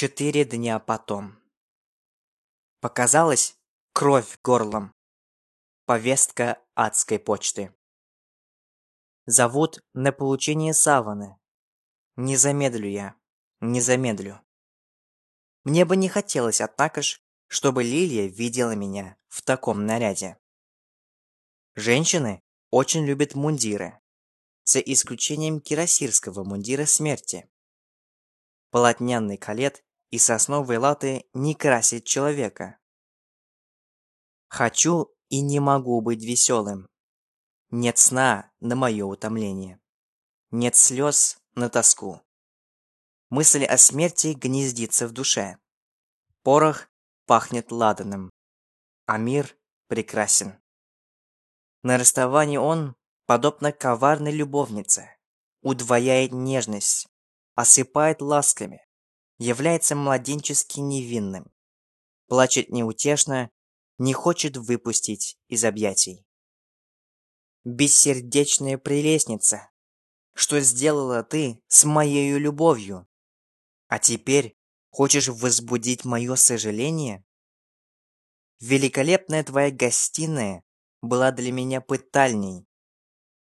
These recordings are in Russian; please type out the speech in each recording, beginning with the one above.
Четыре дня потом. Показалась кровь горлом. Повестка адской почты. Зовут на получение саваны. Не замедлю я, не замедлю. Мне бы не хотелось, однако ж, чтобы Лилия видела меня в таком наряде. Женщины очень любят мундиры, за исключением кирасирского мундира смерти. Полотняный калет и сосновые латы не красят человека. Хочу и не могу быть веселым. Нет сна на мое утомление. Нет слез на тоску. Мысль о смерти гнездится в душе. Порох пахнет ладаном, а мир прекрасен. На расставании он, подобно коварной любовнице, удвояет нежность, осыпает ласками, является младенчески невинным, плачет неутешно, не хочет выпустить из объятий. Бессердечная прелестница, что сделала ты с моею любовью? А теперь хочешь возбудить мое сожаление? Великолепная твоя гостиная была для меня пытальней.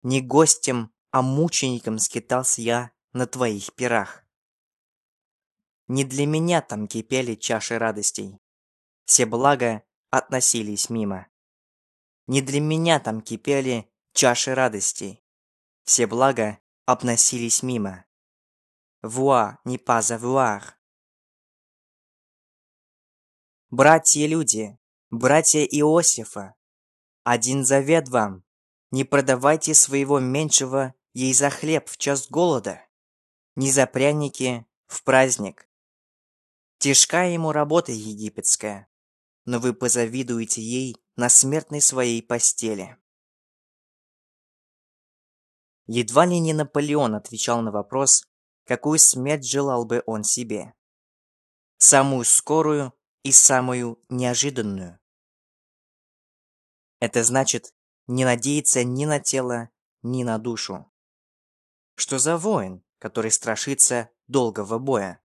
Не гостем, а мучеником скитался я на твоих пирах. Не для меня там кипели чаши радостей. Все блага относились мимо. Не для меня там кипели чаши радостей. Все блага обносились мимо. Вуа не пазавуар. Братья-люди, братья Иосифа, один завет вам. Не продавайте своего меньшего ей за хлеб в час голода ни за пряники в праздник. Тяжка ему работа египетская, но вы позавидуете ей на смертной своей постели. Едва ли не Наполеон отвечал на вопрос, какую смерть желал бы он себе. Самую скорую и самую неожиданную. Это значит не надеяться ни на тело, ни на душу. Что за воин, который страшится долгого боя.